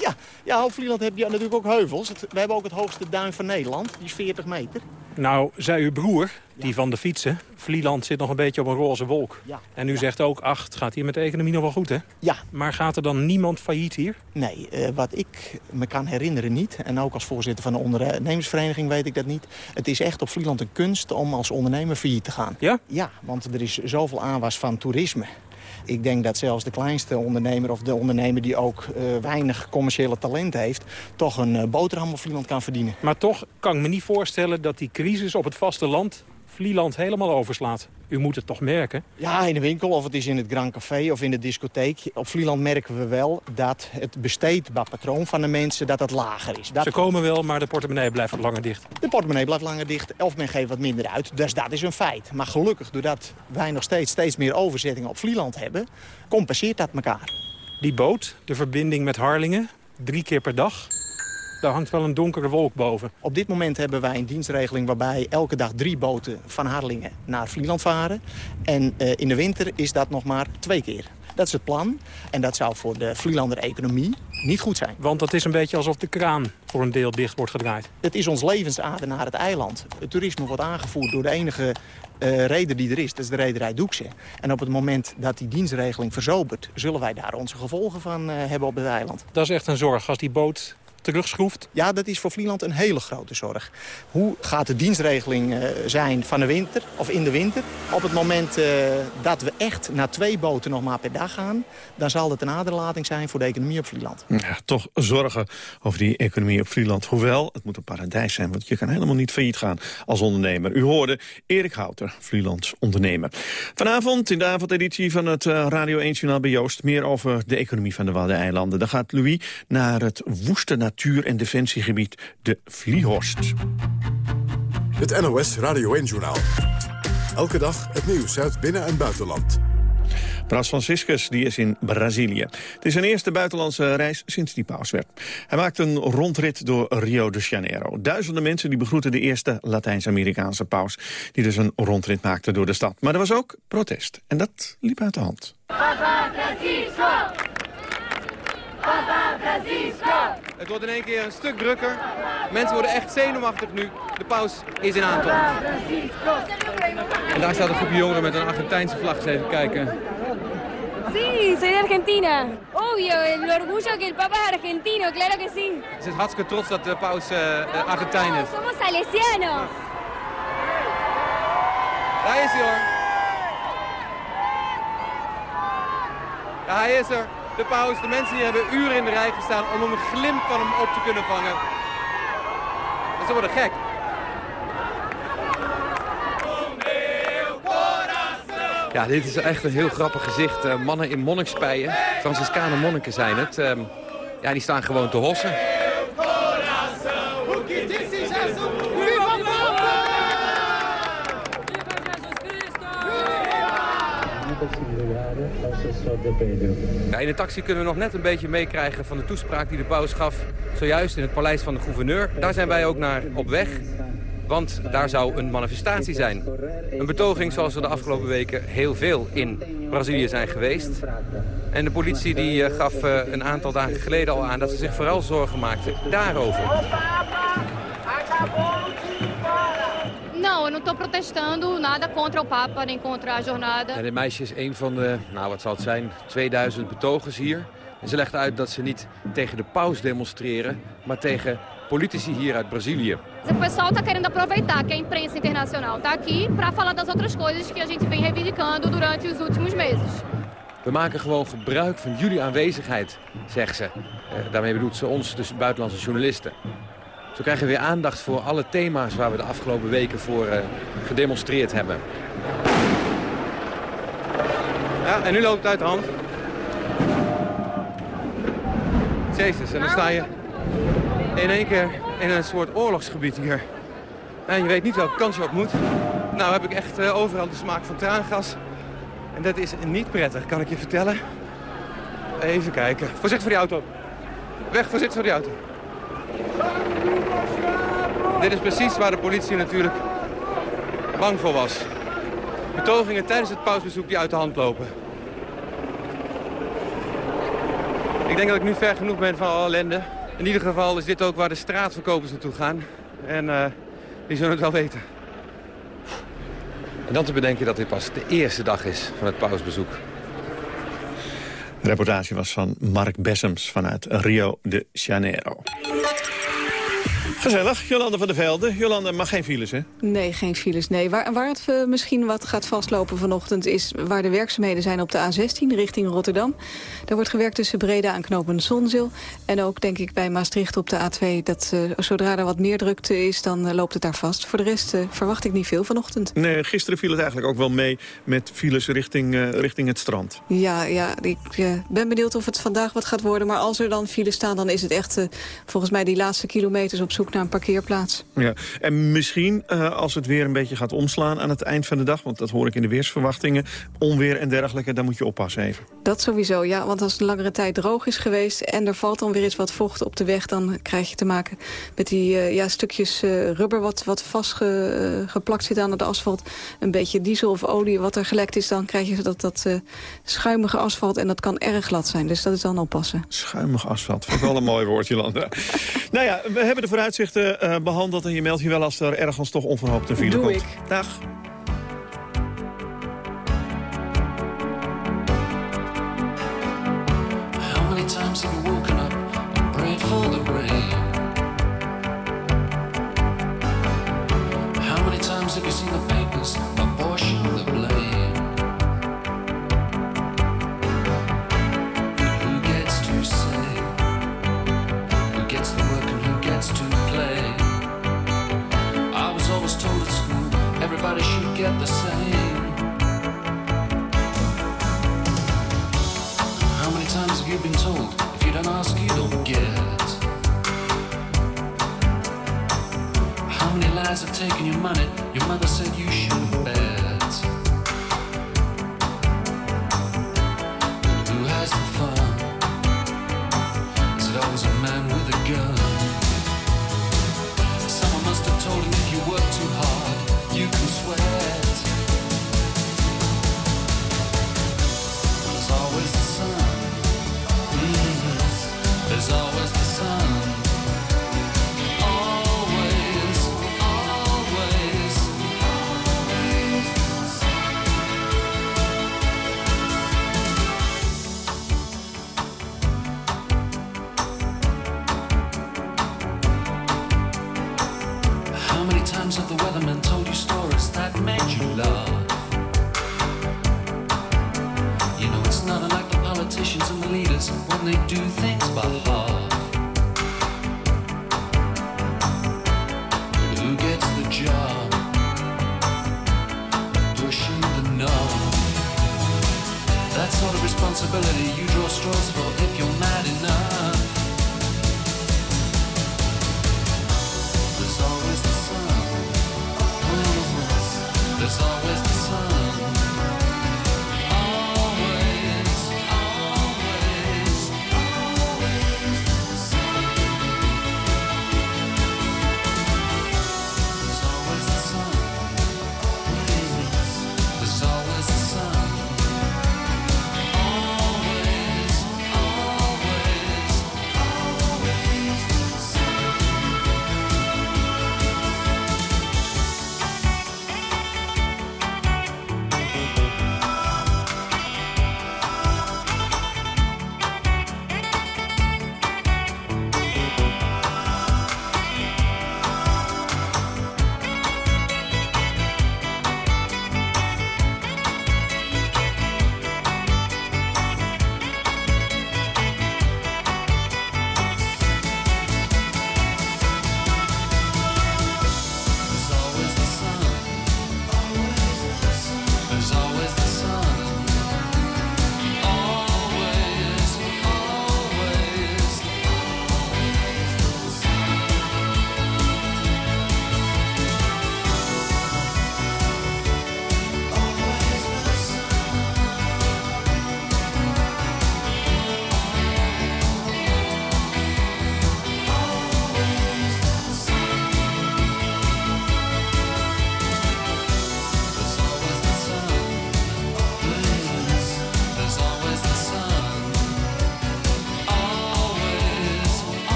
Ja, ja op Vlieland heb je natuurlijk ook heuvels. Het- we hebben ook het hoogste duin van Nederland. Die is 40 meter. Nou, zei uw broer, die van de fietsen... Vlieland zit nog een beetje op een roze wolk. Ja. En u zegt ook, ach, het gaat hier met de economie nog wel goed, hè? Ja. Maar gaat er dan niemand failliet hier? Nee, eh, wat ik me kan herinneren niet. En ook als voorzitter van de ondernemersvereniging weet ik dat niet. Het is echt op Vlieland een kunst om als ondernemer failliet te gaan. Ja? Ja, want er is zoveel aanwas van toerisme. Ik denk dat zelfs de kleinste ondernemer of de ondernemer die ook eh, weinig commerciële talent heeft... toch een eh, boterham op Vlieland kan verdienen. Maar toch kan ik me niet voorstellen dat die crisis op het vasteland... Vlieland helemaal overslaat. U moet het toch merken? Ja, in de winkel of het is in het Grand Café of in de discotheek. Op Vlieland merken we wel dat het besteedbaarpatroon van de mensen dat dat lager is. Dat... Ze komen wel, maar de portemonnee blijft wat langer dicht. De portemonnee blijft langer dicht of men geeft wat minder uit. Dus dat is een feit. Maar gelukkig, doordat wij nog steeds, steeds meer overzettingen op Vlieland hebben... compenseert dat elkaar. Die boot, de verbinding met Harlingen, drie keer per dag... daar hangt wel een donkere wolk boven. Op dit moment hebben wij een dienstregeling waarbij elke dag drie boten van Harlingen naar Vlieland varen. En eh, in de winter is dat nog maar twee keer. Dat is het plan. En dat zou voor de Vlielander economie niet goed zijn. Want dat is een beetje alsof de kraan voor een deel dicht wordt gedraaid. Het is ons levensader naar het eiland. Het toerisme wordt aangevoerd door de enige eh reder die er is. Dat is de rederij Doekse. En op het moment dat die dienstregeling verzobert... zullen wij daar onze gevolgen van eh, hebben op het eiland. Dat is echt een zorg als die boot terugschroeft. Ja, dat is voor Vlieland een hele grote zorg. Hoe gaat de dienstregeling eh, zijn van de winter of in de winter? Op het moment eh, dat we echt naar twee boten nog maar per dag gaan... dan zal het een aderlating zijn voor de economie op Vlieland. Ja, toch zorgen over die economie op Vlieland. Hoewel, het moet een paradijs zijn, want je kan helemaal niet failliet gaan als ondernemer. U hoorde Erik Houter, Vlielands ondernemer. Vanavond in de avondeditie van het eh, Radio 1 Journaal bij Joost... meer over de economie van de Waddeneilanden. Dan gaat Louis naar het woeste natuur- en defensiegebied de Vliehorst. Het NOS Radio 1-journaal. Elke dag het nieuws uit binnen- en buitenland. Bras Franciscus die is in Brazilië. Het is zijn eerste buitenlandse reis sinds die paus werd. Hij maakt een rondrit door Rio de Janeiro. Duizenden mensen die begroeten de eerste Latijns-Amerikaanse paus... die dus een rondrit maakte door de stad. Maar er was ook protest. En dat liep uit de hand. Papa Francisco! Papa Francisco! Het wordt in één keer een stuk drukker. Mensen worden echt zenuwachtig nu. De paus is in aantocht. En daar staat een groepje jongeren met een Argentijnse vlag. Eens even kijken. Sí, soy de Argentina. Obvio, el orgullo que el Papa es argentino, claro que sí. Ze is hartstikke trots dat de paus eh, Argentijn is. Somos salesianos. Daar is hij hoor. Ja, hij is er. De paus. De mensen hier hebben uren in de rij gestaan om een glimp van hem op te kunnen vangen. Dus ze worden gek. Ja, dit is echt een heel grappig gezicht. Eh, mannen in monnikspijen, Franciscanen monniken zijn het. Ehm, ja, die staan gewoon te hossen. Ja, in de taxi kunnen we nog net een beetje meekrijgen van de toespraak die de paus gaf... zojuist in het paleis van de gouverneur. Daar zijn wij ook naar op weg, want daar zou een manifestatie zijn. Een betoging zoals er de afgelopen weken heel veel in Brazilië zijn geweest. En de politie die eh, gaf eh, een aantal dagen geleden al aan dat ze zich vooral zorgen maakten daarover. Não, eu não estou protestando nada contra o Papa, nem contra a jornada. Ja, dit meisje is een van de, nou wat zal het zijn, 2000 betogers hier. En ze legt uit dat ze niet tegen de paus demonstreren, maar tegen politici hier uit Brazilië. O pessoal está querendo aproveitar que a imprensa internacional está aqui para falar das outras coisas que a gente vem reivindicando durante os últimos meses. We maken gewoon gebruik van jullie aanwezigheid, zegt ze. Eh, daarmee bedoelt ze ons, dus buitenlandse journalisten. Zo krijgen we weer aandacht voor alle thema's waar we de afgelopen weken voor eh, gedemonstreerd hebben. Ja, en nu loopt het uit de hand. Jezus, en dan sta je in één keer in een soort oorlogsgebied hier. En je weet niet welke kans je op moet. Nou heb ik echt uh, overal de smaak van traangas. En dat is niet prettig, kan ik je vertellen. Even kijken. Voorzichtig voor die auto. Weg, voorzichtig voor die auto. Dit is precies waar de politie natuurlijk bang voor was. Betogingen tijdens het pausbezoek die uit de hand lopen. Ik denk dat ik nu ver genoeg ben van alle ellende. In ieder geval is dit ook waar de straatverkopers naartoe gaan. En uh, die zullen het wel weten. En dan te bedenken dat dit pas de eerste dag is van het pausbezoek. De reportage was van Mark Bessems vanuit Rio de Janeiro. Gezellig, Jolanda van der Velde. Jolanda, mag geen files, hè? Nee, geen files, nee. Waar, waar het uh, misschien wat gaat vastlopen vanochtend... is waar de werkzaamheden zijn op de A16 richting Rotterdam. Daar wordt gewerkt tussen Breda en Knopen Zonzeel. En ook, denk ik, bij Maastricht op de A2... dat uh, zodra er wat meer drukte is, dan uh, loopt het daar vast. Voor de rest verwacht ik niet veel vanochtend. Nee, gisteren viel het eigenlijk ook wel mee met files richting, richting het strand. Ja, ja ik ben benieuwd of het vandaag wat gaat worden. Maar als er dan files staan, dan is het echt volgens mij die laatste kilometers op zoek naar een parkeerplaats. Ja, en misschien uh, als het weer een beetje gaat omslaan aan het eind van de dag... want dat hoor ik in de weersverwachtingen, onweer en dergelijke... dan moet je oppassen even. Dat sowieso, ja, want als het langere tijd droog is geweest... en er valt dan weer eens wat vocht op de weg... dan krijg je te maken met die uh, ja, stukjes uh, rubber wat, wat vastgeplakt zit aan het asfalt. Een beetje diesel of olie wat er gelekt is... dan krijg je dat, dat schuimige asfalt en dat kan erg glad zijn. Dus dat is dan oppassen. Schuimig asfalt, vind ik wel een mooi woord, Jolanda. [LAUGHS] nou ja, we hebben de vooruitzicht uh, behandeld. En je meldt je wel als er ergens toch onverhoopt een file Doe komt. ik. Dag.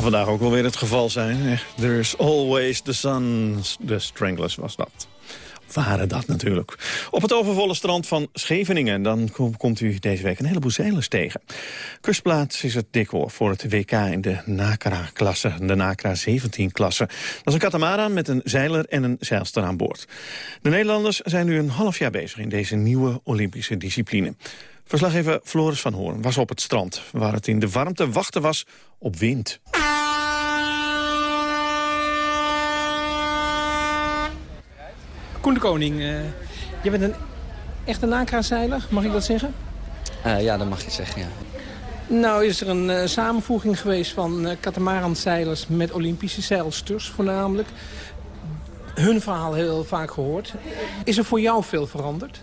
Zal vandaag ook wel weer het geval zijn. There's always the sun. De Stranglers was dat. Waren dat natuurlijk. Op het overvolle strand van Scheveningen... dan komt u deze week een heleboel zeilers tegen. Kustplaats is het decor voor het WK in de NACRA-klasse. De NACRA 17-klasse. Dat is een katamaran met een zeiler en een zeilster aan boord. De Nederlanders zijn nu een half jaar bezig... in deze nieuwe Olympische discipline. Verslaggever Floris van Hoorn was op het strand... waar het in de warmte wachten was op wind. Koen de Koning, uh, je bent een echte nakra-zeiler, mag ik dat zeggen? Uh, ja, dat mag je zeggen, ja. Nou is er een uh, samenvoeging geweest van uh, katamaranzeilers met Olympische zeilsters voornamelijk. Hun verhaal heel vaak gehoord. Is er voor jou veel veranderd?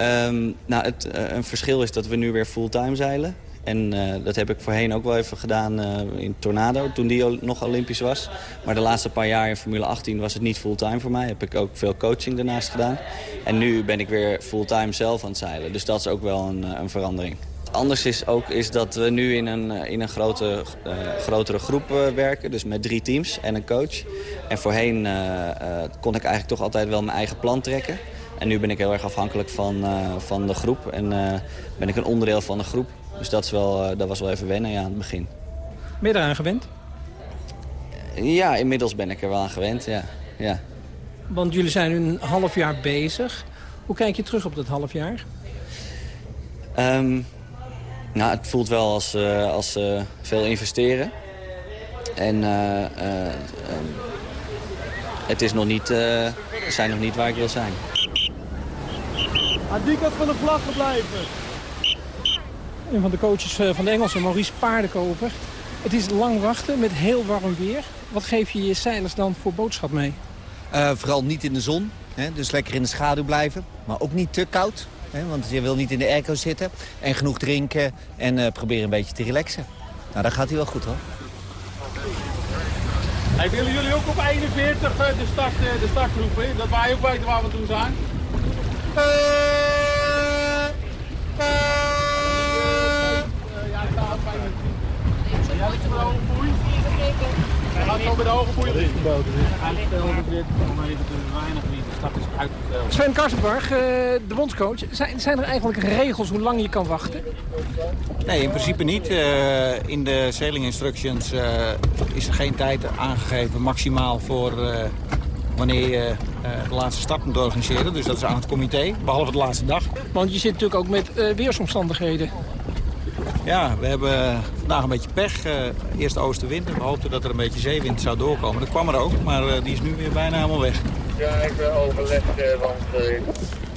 Um, nou, het, een verschil is dat we nu weer fulltime zeilen. En uh, dat heb ik voorheen ook wel even gedaan uh, in Tornado, toen die nog Olympisch was. Maar de laatste paar jaar in Formule 18 was het niet fulltime voor mij. Heb ik ook veel coaching daarnaast gedaan. En nu ben ik weer fulltime zelf aan het zeilen. Dus dat is ook wel een, een verandering. Anders is ook is dat we nu in een, in een grote, grotere groep werken. Dus met drie teams en een coach. En voorheen kon ik eigenlijk toch altijd wel mijn eigen plan trekken. En nu ben ik heel erg afhankelijk van, van de groep. En ben ik een onderdeel van de groep. Dus dat, is wel, dat was wel even wennen ja, aan het begin. Ben je eraan gewend? Ja, inmiddels ben ik er wel aan gewend, ja. ja. Want jullie zijn nu een half jaar bezig. Hoe kijk je terug op dat half jaar? Um, nou, het voelt wel als, uh, als uh, veel investeren. En uh, het is nog niet, we zijn nog niet waar ik wil zijn. Aan die kant van de vlag blijven. Een van de coaches van de Engelsen, Maurice Paardenkoper. Het is lang wachten met heel warm weer. Wat geef je je zeilers dan voor boodschap mee? Uh, vooral niet in de zon, hè, dus lekker in de schaduw blijven. Maar ook niet te koud, hè, want je wil niet in de airco zitten. En genoeg drinken en uh, proberen een beetje te relaxen. Nou, dat gaat hij wel goed hoor. Hey, willen jullie ook op 41 de start, de start roepen? Dat wij ook weten waar we toe zijn? Sven Karsenbarg, de bondscoach. Zijn, zijn er eigenlijk regels hoe lang je kan wachten? Nee, in principe niet. Uh, in de sailing instructions uh, is er geen tijd aangegeven maximaal voor wanneer je de laatste start moet organiseren. Dus dat is aan het comité, behalve de laatste dag. Want je zit natuurlijk ook met weersomstandigheden. Ja, we hebben vandaag een beetje pech. Uh, eerst oostenwind. We hoopten dat er een beetje zeewind zou doorkomen. Dat kwam er ook, maar uh, die is nu weer bijna helemaal weg. Ja, ik ben overleg, uh, want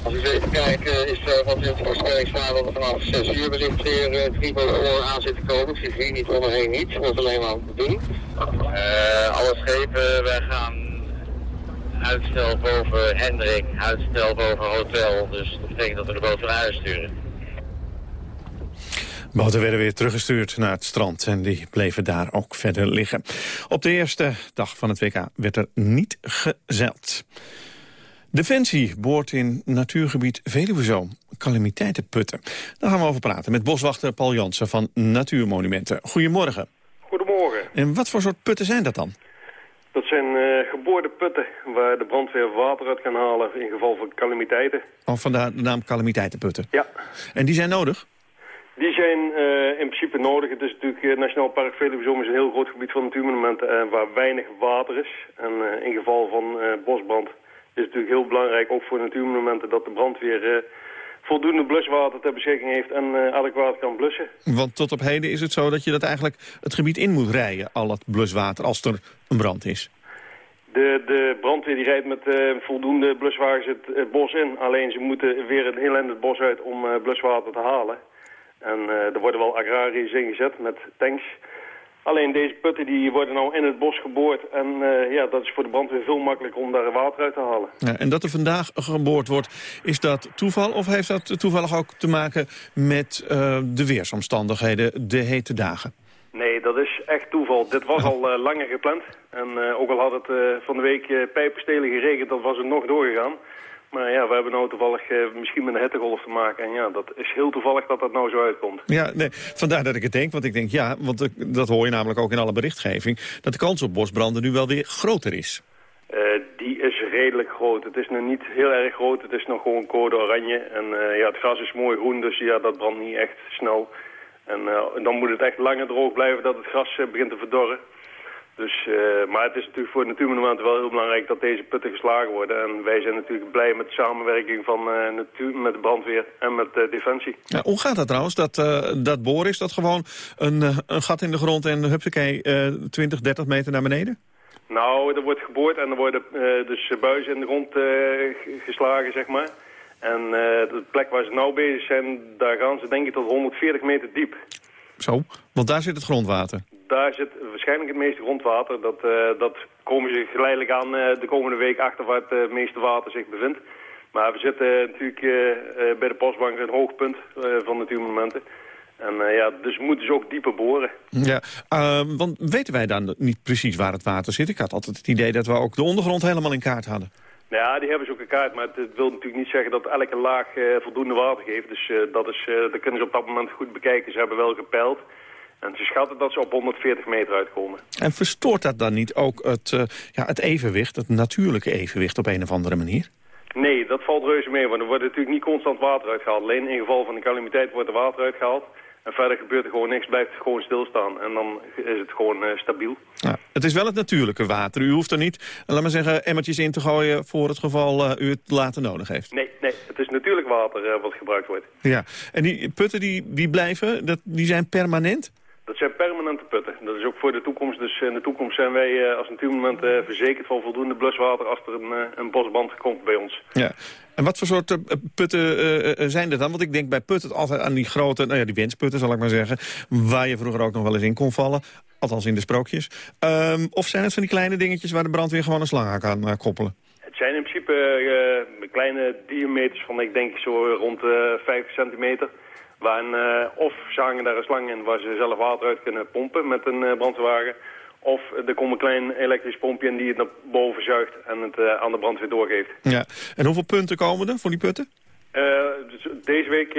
als ik even kijk, is er wat in het voorspelling staan dat er vanaf 6 uur wellicht weer drie voor aan zit te komen. Ik zie hier niet onderheen niet, dat is alleen maar aan het doen. alle schepen, wij gaan uitstel boven Hendrik, uitstel boven Hotel. Dus dat betekent dat we de boot naar huis sturen. Boten werden weer teruggestuurd naar het strand en die bleven daar ook verder liggen. Op de eerste dag van het WK werd er niet gezeild. Defensie boort in natuurgebied Veluwezoom calamiteitenputten. Daar gaan we over praten met boswachter Paul Jansen van Natuurmonumenten. Goedemorgen. Goedemorgen. En wat voor soort putten zijn dat dan? Dat zijn uh, geboorde putten waar de brandweer water uit kan halen in geval van calamiteiten. Of vandaar de naam calamiteitenputten? Ja. En die zijn nodig? Die zijn uh, in principe nodig. Het is natuurlijk uh, Nationaal Park Veluwezoom is een heel groot gebied van natuurmonumenten uh, waar weinig water is. En in geval van bosbrand is het natuurlijk heel belangrijk, ook voor natuurmonumenten, dat de brandweer voldoende bluswater ter beschikking heeft en adequaat kan blussen. Want tot op heden is het zo dat je dat eigenlijk het gebied in moet rijden, al dat bluswater, als er een brand is. De, de brandweer die rijdt met voldoende bluswagens het, het, bos in. Alleen ze moeten weer een heel het bos uit om bluswater te halen. En uh, er worden wel agrariërs ingezet met tanks. Alleen deze putten die worden nou in het bos geboord. En uh, ja, dat is voor de brandweer veel makkelijker om daar water uit te halen. Ja, en dat er vandaag geboord wordt, is dat toeval? Of heeft dat toevallig ook te maken met uh, de weersomstandigheden, de hete dagen? Nee, dat is echt toeval. Dit was al uh, langer gepland. En ook al had het van de week pijpenstelen geregend, dan was het nog doorgegaan. Maar ja, we hebben nou toevallig eh, misschien met een hittegolf te maken. En ja, dat is heel toevallig dat dat nou zo uitkomt. Ja, nee, vandaar dat ik het denk. Want ik denk, ja, want eh, dat hoor je namelijk ook in alle berichtgeving... dat de kans op bosbranden nu wel weer groter is. Eh, die is redelijk groot. Het is nog niet heel erg groot. Het is nog gewoon code oranje. En ja, het gras is mooi groen, dus ja, dat brandt niet echt snel. En dan moet het echt langer droog blijven dat het gras begint te verdorren. Dus, eh, maar het is natuurlijk voor Natuurmonumenten wel heel belangrijk dat deze putten geslagen worden. En wij zijn natuurlijk blij met de samenwerking van eh, natuur, met de brandweer en met eh, Defensie. Ja, hoe gaat dat trouwens? Dat, dat boren, is dat gewoon een, een gat in de grond en hupsakee eh 20, 30 meter naar beneden? Nou, er wordt geboord en er worden dus buizen in de grond geslagen, zeg maar. En de plek waar ze nou bezig zijn, daar gaan ze denk ik tot 140 meter diep. Zo, want daar zit het grondwater. Daar zit waarschijnlijk het meeste grondwater. Dat, eh, dat komen ze geleidelijk aan eh, de komende week achter waar het eh, meeste water zich bevindt. Maar we zitten natuurlijk bij de postbank een hoogpunt van natuurmonumenten. En eh, ja, dus moeten ze ook dieper boren. Ja, ehm, want weten wij dan niet precies waar het water zit? Ik had altijd het idee dat we ook de ondergrond helemaal in kaart hadden. Nou ja, die hebben ze ook een kaart, maar het, wil natuurlijk niet zeggen dat elke laag eh, voldoende water geeft. Dus eh, dat, is, eh, dat kunnen ze op dat moment goed bekijken. Ze hebben wel gepeild. En ze schatten dat ze op 140 meter uitkomen. En verstoort dat dan niet ook het, ja, het evenwicht, het natuurlijke evenwicht op een of andere manier? Nee, dat valt reuze mee, want er wordt natuurlijk niet constant water uitgehaald. Alleen in geval van een calamiteit wordt er water uitgehaald. En verder gebeurt er gewoon niks, blijft het gewoon stilstaan. En dan is het gewoon eh, stabiel. Ja, het is wel het natuurlijke water. U hoeft er niet, laat maar zeggen, emmertjes in te gooien... voor het geval eh, u het later nodig heeft. Nee, nee, het is natuurlijk water eh, wat gebruikt wordt. Ja, en die putten die, die blijven, dat, die zijn permanent? Dat zijn permanente putten. Is ook voor de toekomst. Dus in de toekomst zijn wij eh, als natuurmoment eh, verzekerd van voldoende bluswater als er een, eh, een bosbrand komt bij ons. Ja. En wat voor soort putten zijn er dan? Want ik denk bij putten altijd aan die grote, nou ja, die wensputten zal ik maar zeggen... waar je vroeger ook nog wel eens in kon vallen. Althans in de sprookjes. Ehm, of zijn het van die kleine dingetjes waar de brandweer gewoon een slang aan kan koppelen? Het zijn in principe kleine diameters van, ik denk zo rond eh 5 centimeter. Waar een, eh, of ze hangen daar een slang in waar ze zelf water uit kunnen pompen met een eh, brandweerwagen. Of er komt een klein elektrisch pompje in die het naar boven zuigt en het eh, aan de brandweer doorgeeft. Ja. En hoeveel punten komen er voor die putten? Dus deze week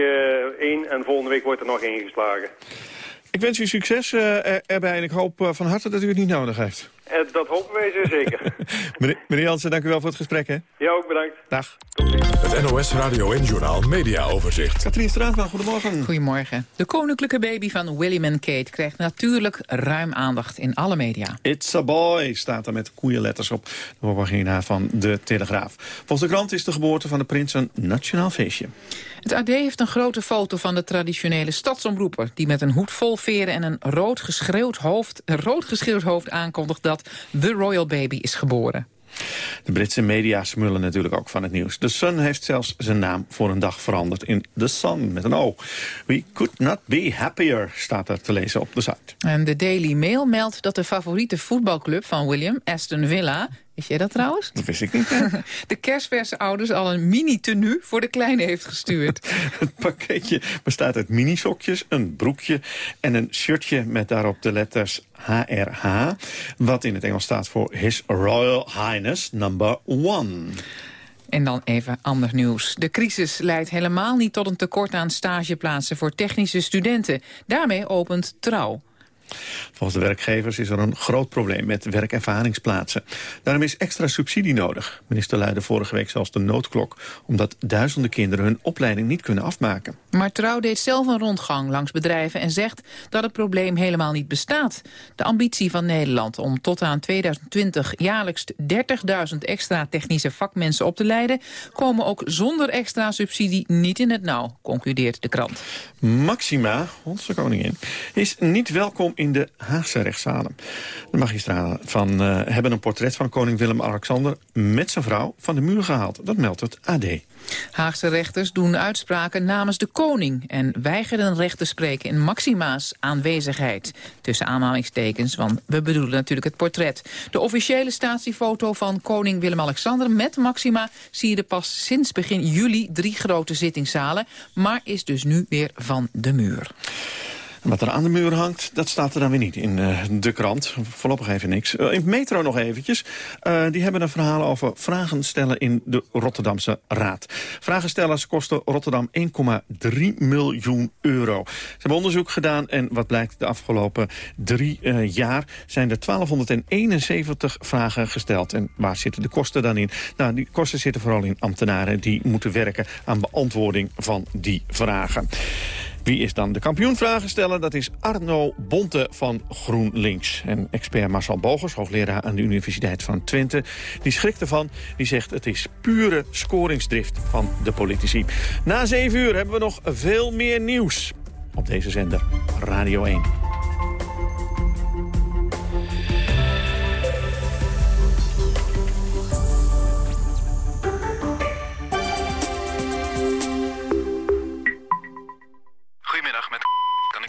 één en volgende week wordt er nog één geslagen. Ik wens u succes erbij en ik hoop van harte dat u het niet nodig heeft. Eh, dat hopen wij zeer zeker. [LAUGHS] Meneer, meneer Jansen, dank u wel voor het gesprek. Hè? ja, ook bedankt. Dag. Het NOS Radio en Journaal Media Overzicht. Katrien Straatman, goedemorgen. Goedemorgen. De koninklijke baby van William en Kate krijgt natuurlijk ruim aandacht in alle media. It's a boy, staat er met koeienletters op de pagina van De Telegraaf. Volgens de krant is de geboorte van de prins een nationaal feestje. Het AD heeft een grote foto van de traditionele stadsomroeper... die met een hoed vol veren en een rood geschreeuwd hoofd, een rood geschreeuwd hoofd aankondigt... dat The Royal Baby is geboren. De Britse media smullen natuurlijk ook van het nieuws. The Sun heeft zelfs zijn naam voor een dag veranderd in The Sun met een O. We could not be happier, staat er te lezen op de site. En de Daily Mail meldt dat de favoriete voetbalclub van William, Aston Villa... Wist jij dat trouwens? Dat wist ik niet. [LAUGHS] De kerstverse ouders al een mini-tenue voor de kleine heeft gestuurd. [LAUGHS] Het pakketje bestaat uit minisokjes, een broekje en een shirtje met daarop de letters HRH. Wat in het Engels staat voor His Royal Highness Number One. En dan even ander nieuws. De crisis leidt helemaal niet tot een tekort aan stageplaatsen voor technische studenten. Daarmee opent Trouw. Volgens de werkgevers is er een groot probleem met werkervaringsplaatsen. Daarom is extra subsidie nodig. Minister luidde vorige week zelfs de noodklok... omdat duizenden kinderen hun opleiding niet kunnen afmaken. Maar Trouw deed zelf een rondgang langs bedrijven en zegt dat het probleem helemaal niet bestaat. De ambitie van Nederland om tot aan 2020 jaarlijks 30.000 extra technische vakmensen op te leiden... komen ook zonder extra subsidie niet in het nauw, concludeert de krant. Maxima, onze koningin, is niet welkom in de Haagse rechtszalen. De magistraten van, eh, hebben een portret van koning Willem-Alexander... met zijn vrouw van de muur gehaald. Dat meldt het AD. Haagse rechters doen uitspraken namens de koning... en weigeren recht te spreken in Maxima's aanwezigheid. Tussen aanhalingstekens, want we bedoelen natuurlijk het portret. De officiële statiefoto van koning Willem-Alexander met Maxima... zie je er pas sinds begin juli drie grote zittingszalen... maar is dus nu weer van de muur. Wat er aan de muur hangt, dat staat er dan weer niet in uh, de krant. Voorlopig even niks. Uh, in metro nog eventjes. Uh, die hebben een verhaal over vragen stellen in de Rotterdamse Raad. Vragenstellers kosten Rotterdam 1,3 miljoen euro. Ze hebben onderzoek gedaan en wat blijkt de afgelopen drie jaar... zijn er 1271 vragen gesteld. En waar zitten de kosten dan in? Nou, die kosten zitten vooral in ambtenaren die moeten werken aan beantwoording van die vragen. Wie is dan de kampioenvragen stellen? Dat is Arno Bonte van GroenLinks. En expert Marcel Bogers, hoogleraar aan de Universiteit van Twente... die schrikt ervan. Die zegt het is pure scoringsdrift van de politici. Na zeven uur hebben we nog veel meer nieuws op deze zender Radio 1.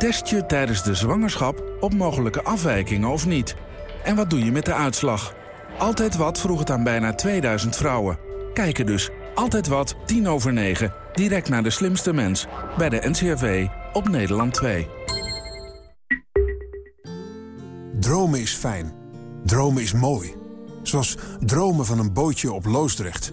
Test je tijdens de zwangerschap op mogelijke afwijkingen of niet? En wat doe je met de uitslag? Altijd Wat vroeg het aan bijna 2000 vrouwen. Kijken dus. Altijd Wat, 10 over 9. Direct naar de slimste mens. Bij de NCRV op Nederland 2. Dromen is fijn. Dromen is mooi. Zoals dromen van een bootje op Loosdrecht.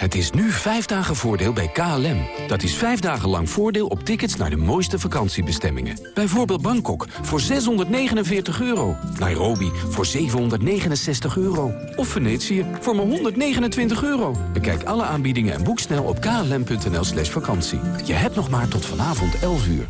Het is nu vijf dagen voordeel bij KLM. Dat is vijf dagen lang voordeel op tickets naar de mooiste vakantiebestemmingen. Bijvoorbeeld Bangkok voor 649 euro. Nairobi voor 769 euro. Of Venetië voor maar 129 euro. Bekijk alle aanbiedingen en boek snel op klm.nl slash vakantie. Je hebt nog maar tot vanavond 11 uur.